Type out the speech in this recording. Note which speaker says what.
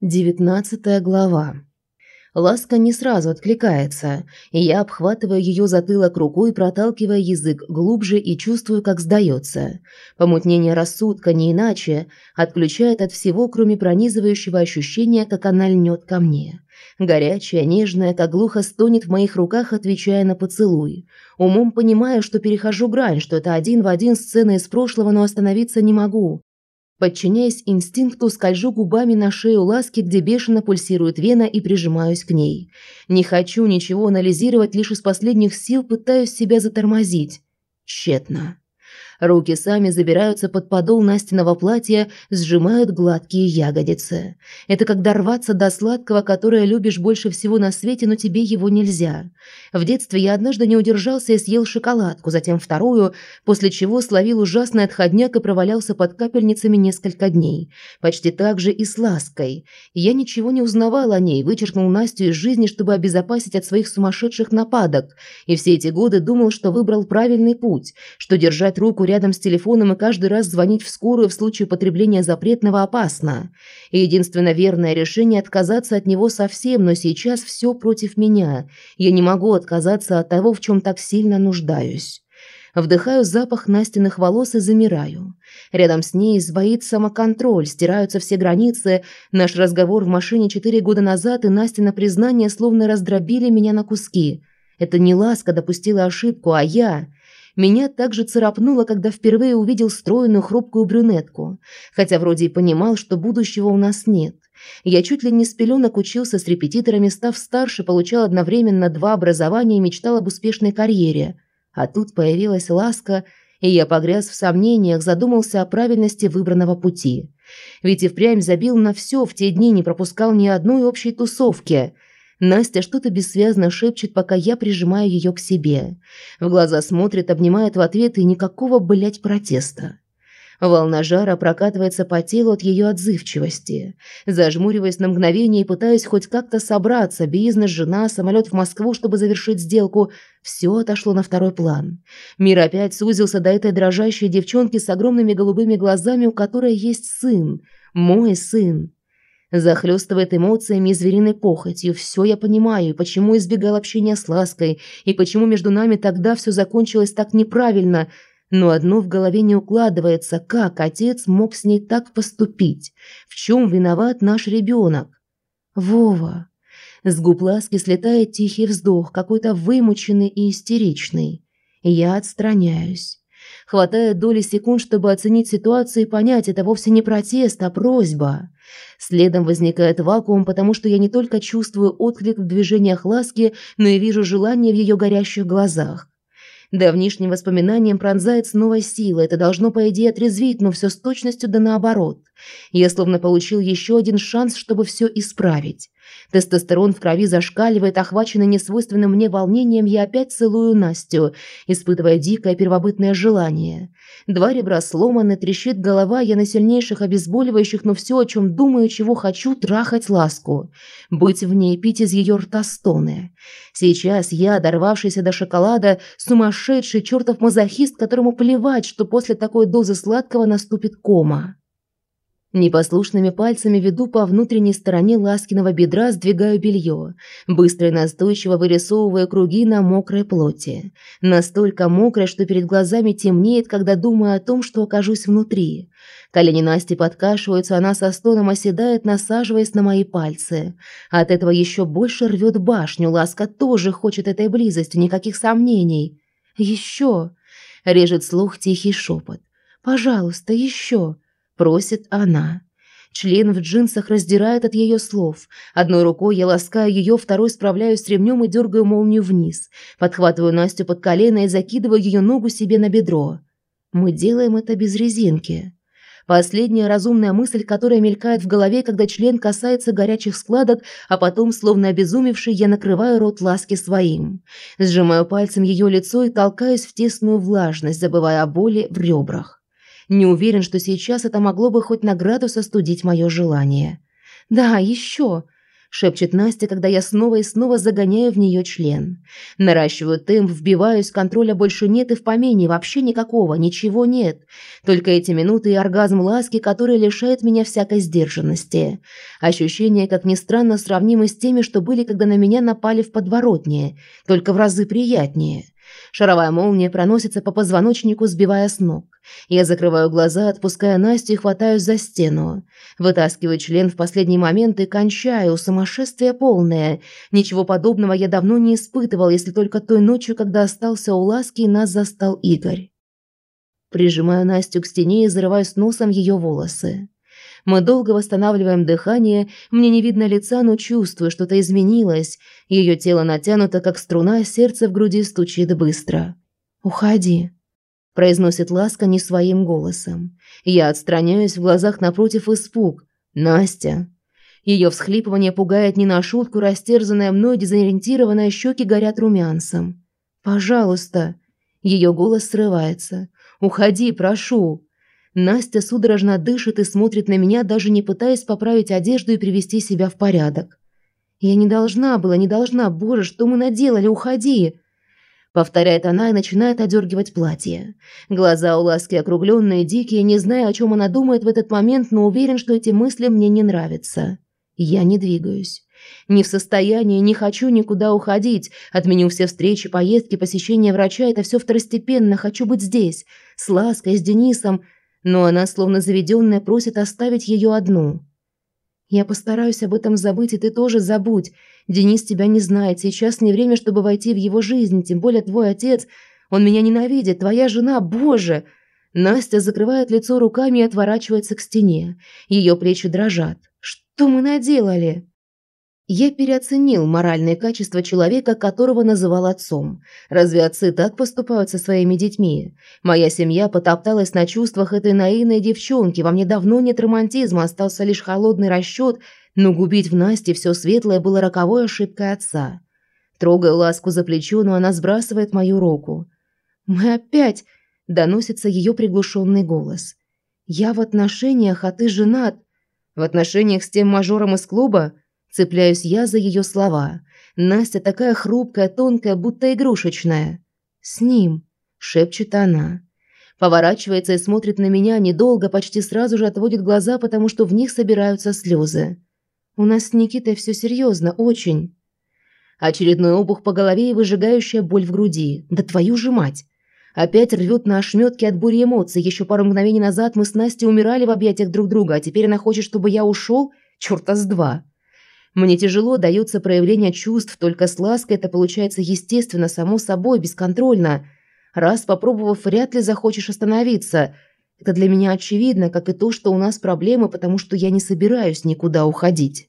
Speaker 1: Девятнадцатая глава. Ласка не сразу откликается, и я обхватываю ее затылок рукой, проталкивая язык глубже и чувствую, как сдается. Помутнение рассудка не иначе отключает от всего, кроме пронизывающего ощущения, как она льнет ко мне. Горячая, нежная, как глухо стонет в моих руках, отвечая на поцелуй. Умом понимаю, что перехожу грань, что это один в один сцена из прошлого, но остановиться не могу. Подчиняясь инстинкту, скольжу губами на шею ласки, где бешено пульсирует вена, и прижимаюсь к ней. Не хочу ничего анализировать, лишь из последних сил пытаюсь себя затормозить. Тщетно. Руки сами забираются под подол Настиного платья, сжимают гладкие ягодицы. Это когда рваться до сладкого, которое любишь больше всего на свете, но тебе его нельзя. В детстве я однажды не удержался и съел шоколадку, затем вторую, после чего словил ужасный отходняк и провалялся под капельницами несколько дней. Почти так же и с лаской. Я ничего не узнавал о ней, вычеркнул Настю из жизни, чтобы обезопасить от своих сумасшедших нападок. И все эти годы думал, что выбрал правильный путь, что держать руку рядом с телефоном и каждый раз звонить в скорую в случае употребления запретного опасно. И единственно верное решение – отказаться от него совсем, но сейчас все против меня. Я не могу отказаться от того, в чем так сильно нуждаюсь. Вдыхаю запах Настиных волос и замираю. Рядом с ней сбоит самоконтроль, стираются все границы. Наш разговор в машине четыре года назад и Настина признание словно раздробили меня на куски. Это не Ласка допустила ошибку, а я. Меня также царапнуло, когда впервые увидел стройную хрупкую брюнетку, хотя вроде и понимал, что будущего у нас нет. Я чуть ли не с пеленок учился с репетиторами, став старше, получал одновременно два образования и мечтал об успешной карьере. А тут появилась ласка, и я погряз в сомнениях, задумался о правильности выбранного пути. Ведь и впрямь забил на все, в те дни не пропускал ни одной общей тусовки – Настя что-то бессвязно шепчет, пока я прижимаю ее к себе. В глаза смотрит, обнимает в ответ и никакого, блять, протеста. Волна жара прокатывается по телу от ее отзывчивости. Зажмуриваясь на мгновение и пытаясь хоть как-то собраться, бизнес, жена, самолет в Москву, чтобы завершить сделку, все отошло на второй план. Мир опять сузился до этой дрожащей девчонки с огромными голубыми глазами, у которой есть сын. Мой сын. Захлестывает эмоциями и звериной похотью. Все я понимаю, и почему избегал общения с Лаской, и почему между нами тогда все закончилось так неправильно. Но одно в голове не укладывается, как отец мог с ней так поступить? В чем виноват наш ребенок? Вова. С губ Ласки слетает тихий вздох, какой-то вымученный и истеричный. Я отстраняюсь. Хватает доли секунд, чтобы оценить ситуацию и понять, это вовсе не протест, а просьба. Следом возникает вакуум, потому что я не только чувствую отклик в движениях ласки, но и вижу желание в ее горящих глазах. Давнишним воспоминанием пронзает с новой силой. Это должно, по идее, отрезвить, но все с точностью да наоборот. Я словно получил еще один шанс, чтобы все исправить. Тестостерон в крови зашкаливает, охваченный несвойственным мне волнением, я опять целую Настю, испытывая дикое первобытное желание. Два ребра сломаны, трещит голова, я на сильнейших обезболивающих, но все, о чем думаю, чего хочу, трахать ласку. Быть в ней, пить из ее рта стоны. Сейчас я, дорвавшийся до шоколада, сумасшедший чертов мазохист, которому плевать, что после такой дозы сладкого наступит кома. Непослушными пальцами веду по внутренней стороне Ласкиного бедра, сдвигаю белье, быстро и настойчиво вырисовывая круги на мокрой плоти. Настолько мокрой, что перед глазами темнеет, когда думаю о том, что окажусь внутри. Колени Насти подкашиваются, она со стоном оседает, насаживаясь на мои пальцы. От этого еще больше рвет башню, Ласка тоже хочет этой близости, никаких сомнений. «Еще!» – режет слух тихий шепот. «Пожалуйста, еще!» Просит она. Член в джинсах раздирает от ее слов. Одной рукой я ласкаю ее, второй справляюсь с ремнем и дергаю молнию вниз. Подхватываю Настю под колено и закидываю ее ногу себе на бедро. Мы делаем это без резинки. Последняя разумная мысль, которая мелькает в голове, когда член касается горячих складок, а потом, словно обезумевший, я накрываю рот ласки своим. Сжимаю пальцем ее лицо и толкаюсь в тесную влажность, забывая о боли в ребрах. Не уверен, что сейчас это могло бы хоть награду состудить мое желание. «Да, еще!» – шепчет Настя, когда я снова и снова загоняю в нее член. Наращиваю темп, вбиваюсь, контроля больше нет и в помине, вообще никакого, ничего нет. Только эти минуты и оргазм ласки, который лишает меня всякой сдержанности. Ощущения, как ни странно, сравнимы с теми, что были, когда на меня напали в подворотне, только в разы приятнее. Шаровая молния проносится по позвоночнику, сбивая с ног. Я закрываю глаза, отпуская Настю и хватаюсь за стену. Вытаскиваю член в последний момент и кончаю. Сумасшествие полное. Ничего подобного я давно не испытывал, если только той ночью, когда остался у ласки и нас застал Игорь. Прижимаю Настю к стене и зарываюсь носом ее волосы. Мы долго восстанавливаем дыхание, мне не видно лица, но чувствую, что-то изменилось. Ее тело натянуто, как струна, сердце в груди стучит быстро. «Уходи», – произносит Ласка не своим голосом. Я отстраняюсь, в глазах напротив испуг. «Настя». Ее всхлипывание пугает не на шутку, растерзанная мной, дезориентированная, щеки горят румянцем. «Пожалуйста». Ее голос срывается. «Уходи, прошу». Настя судорожно дышит и смотрит на меня, даже не пытаясь поправить одежду и привести себя в порядок. «Я не должна была, не должна. Боже, что мы наделали? Уходи!» Повторяет она и начинает одергивать платье. Глаза у Ласки округленные, дикие, не знаю, о чем она думает в этот момент, но уверен, что эти мысли мне не нравятся. Я не двигаюсь. Не в состоянии, не хочу никуда уходить. Отменю все встречи, поездки, посещения врача. Это все второстепенно. Хочу быть здесь. С Лаской, с Денисом но она, словно заведенная, просит оставить ее одну. «Я постараюсь об этом забыть, и ты тоже забудь. Денис тебя не знает, сейчас не время, чтобы войти в его жизнь, тем более твой отец. Он меня ненавидит, твоя жена, боже!» Настя закрывает лицо руками и отворачивается к стене. Ее плечи дрожат. «Что мы наделали?» Я переоценил моральные качества человека, которого называл отцом. Разве отцы так поступают со своими детьми? Моя семья потопталась на чувствах этой наивной девчонки. Во мне давно нет романтизма, остался лишь холодный расчет, но губить в Насте все светлое было роковой ошибкой отца. Трогаю ласку за плечо, но она сбрасывает мою руку. «Мы опять...» – доносится ее приглушенный голос. «Я в отношениях, а ты женат. В отношениях с тем мажором из клуба?» Цепляюсь я за ее слова. Настя такая хрупкая, тонкая, будто игрушечная. «С ним», – шепчет она. Поворачивается и смотрит на меня недолго, почти сразу же отводит глаза, потому что в них собираются слезы. «У нас с Никитой все серьезно, очень». Очередной обух по голове и выжигающая боль в груди. Да твою же мать! Опять рвет на ошметки от бури эмоций. Еще пару мгновений назад мы с Настей умирали в объятиях друг друга, а теперь она хочет, чтобы я ушел? Чёрта с два. Мне тяжело дается проявление чувств, только с лаской это получается естественно, само собой, бесконтрольно. Раз попробовав, вряд ли захочешь остановиться. Это для меня очевидно, как и то, что у нас проблемы, потому что я не собираюсь никуда уходить.